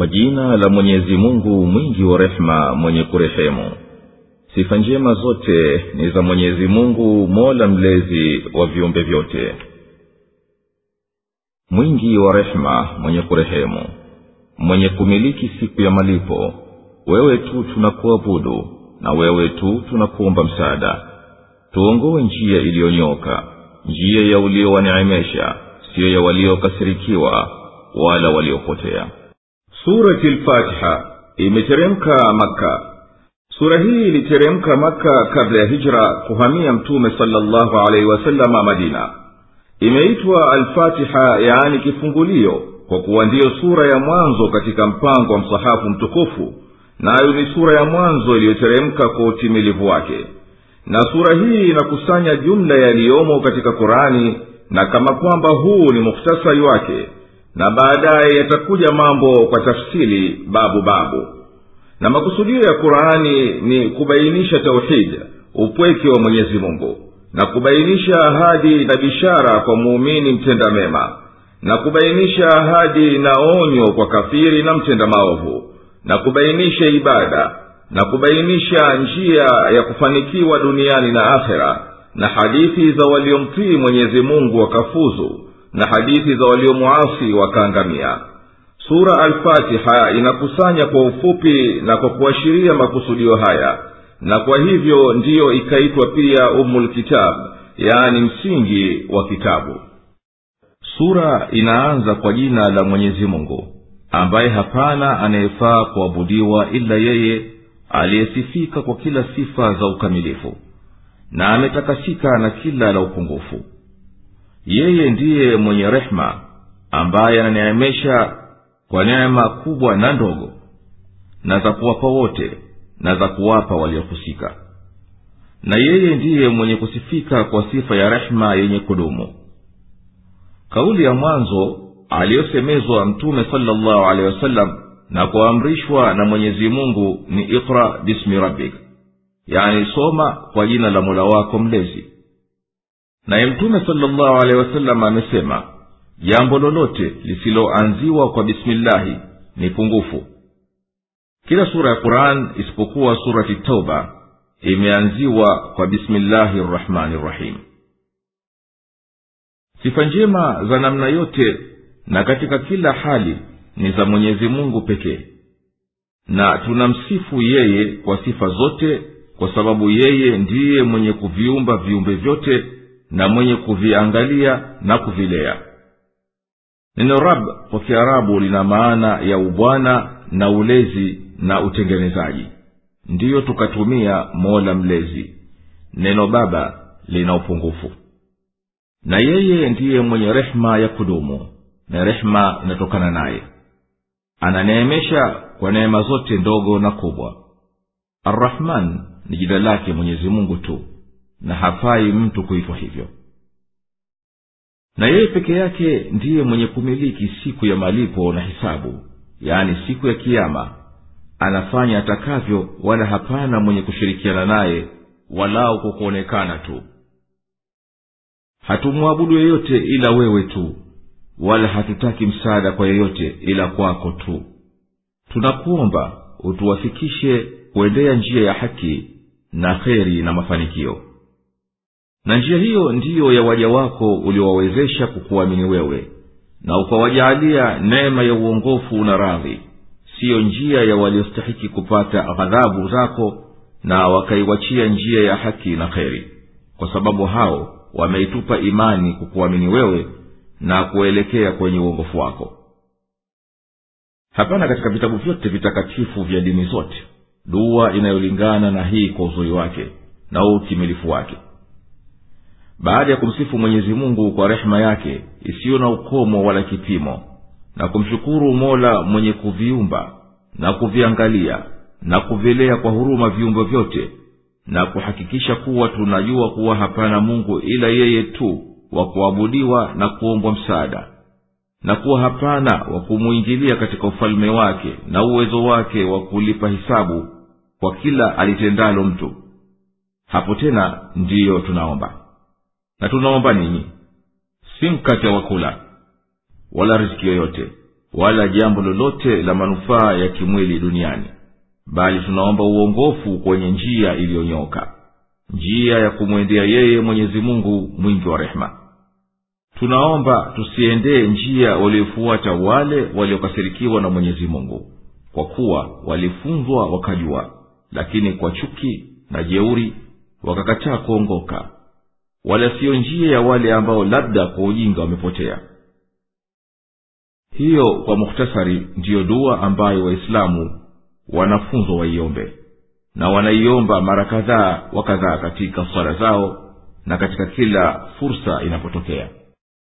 Kwa jina la Mwenyezi Mungu mwingi wa rehema, mwenye kurehemu. Sifa njema zote ni za Mwenyezi Mungu, mola mlezi wa viumbe vyote, mwingi wa rehema, mwenye kurehemu, mwenye kumiliki siku ya malipo. Wewe tu tunakuabudu na wewe tu tunakuomba msaada. Tuongoe njia iliyonyoka, njia ya uliowaneemesha, siyo ya waliokasirikiwa wala waliopotea. Surati al-Fatiha imeteremka Makka. Sura hii iliteremka Makka kabla ya hijra kuhamia Mtume sallallahu alaihi wasallama Madina. Imeitwa Al-Fatiha, yaani kifungulio, kwa kuwa ndiyo sura ya mwanzo katika mpango wa msahafu mtukufu, nayo ni sura ya mwanzo iliyoteremka kwa utimilivu wake. Na sura hii inakusanya jumla yaliyomo katika Kurani, na kama kwamba huu ni mukhtasari wake na baadaye yatakuja mambo kwa tafsili babu babu. Na makusudio ya qurani ni kubainisha tauhidi upweke wa mwenyezi mungu. Na kubainisha ahadi na bishara kwa muumini mtenda mema. Na kubainisha ahadi na onyo kwa kafiri na mtenda maovu. Na kubainisha ibada. Na kubainisha njia ya kufanikiwa duniani na akhera. Na hadithi za waliomtii mwenyezi mungu wakafuzu na hadithi za waliomwasi wakaangamia sura alfatiha inakusanya kwa ufupi na kwa kuashiria makusudio haya na kwa hivyo ndiyo ikaitwa pia umulkitab yaani msingi wa kitabu. Sura inaanza kwa jina la mwenyezi mungu ambaye hapana anayefaa kuabudiwa ila yeye aliyesifika kwa kila sifa za ukamilifu na ametakasika na kila la upungufu yeye ndiye mwenye rehema ambaye ananeemesha kwa neema kubwa na ndogo na za kuwapa wote na za kuwapa waliohusika. Na yeye ndiye mwenye kusifika kwa sifa ya rehema yenye kudumu. Kauli ya mwanzo aliyosemezwa mtume salllahu alehi wasallam na kuamrishwa na mwenyezi mungu ni iqra bismi rabbik yani soma kwa jina la mola wako mlezi naye mtume salllahu alehi wasalama amesema jambo lolote lisiloanziwa kwa bismillahi ni pungufu. Kila sura ya quran isipokuwa surati tauba imeanziwa kwa bismillahi rrahmani rrahim. Sifa njema za namna yote na katika kila hali ni za mwenyezi mungu pekee. Na tunamsifu yeye kwa sifa zote kwa sababu yeye ndiye mwenye kuviumba viumbe vyote na mwenye kuviangalia na kuvilea. Neno rab kwa kiarabu lina maana ya ubwana na ulezi na utengenezaji. Ndiyo tukatumia mola mlezi. Neno baba lina upungufu. Na yeye ndiye mwenye rehema ya kudumu na rehema inatokana naye. Ananeemesha kwa neema zote ndogo na kubwa. Arrahman ni jina lake mwenyezi mungu tu na hafai mtu kuitwa hivyo. Na yeye peke yake ndiye mwenye kumiliki siku ya malipo na hisabu yaani siku ya kiama anafanya atakavyo wala hapana mwenye kushirikiana naye walau kwa kuonekana tu. Hatumwabudu yeyote ila wewe tu wala hatutaki msaada kwa yeyote ila kwako tu. Tunakuomba utuwafikishe kuendea njia ya haki na kheri na mafanikio na njia hiyo ndiyo ya waja wako uliowawezesha kukuamini wewe na ukawajaalia neema ya uongofu na radhi. Siyo njia ya waliostahiki kupata ghadhabu zako na wakaiwachia njia ya haki na kheri. Kwa sababu hao wameitupa imani kukuamini wewe na kuelekea kwenye uongofu wako. Hapana katika vitabu vyote vitakatifu vya dini zote dua inayolingana na hii kwa uzuri wake na utimilifu wake baada ya kumsifu mwenyezi mungu kwa rehema yake isiyo na ukomo wala kipimo na kumshukuru mola mwenye kuviumba na kuviangalia na kuvilea kwa huruma viumbo vyote na kuhakikisha kuwa tunajua kuwa hapana mungu ila yeye tu wa kuabudiwa na kuombwa msaada na kuwa hapana wa kumwingilia katika ufalme wake na uwezo wake wa kulipa hisabu kwa kila alitendalo mtu. Hapo tena ndiyo tunaomba na tunaomba ninyi si mkate wa kula wala riski yoyote wala jambo lolote la manufaa ya kimwili duniani bali tunaomba uongofu kwenye njia iliyonyoka njia ya kumwendea yeye mwenyezi mungu mwingi wa rehema. Tunaomba tusiendee njia waliofuata wale waliokasirikiwa na mwenyezi mungu kwa kuwa walifunzwa wakajua lakini kwa chuki na jeuri wakakataa kuongoka wala siyo njia ya wale ambao labda kwa ujinga wamepotea. Hiyo kwa mukhtasari ndiyo dua ambayo waislamu wanafunzwa waiombe. Na wanaiomba mara kadhaa wa kadhaa katika swala zao na katika kila fursa inapotokea.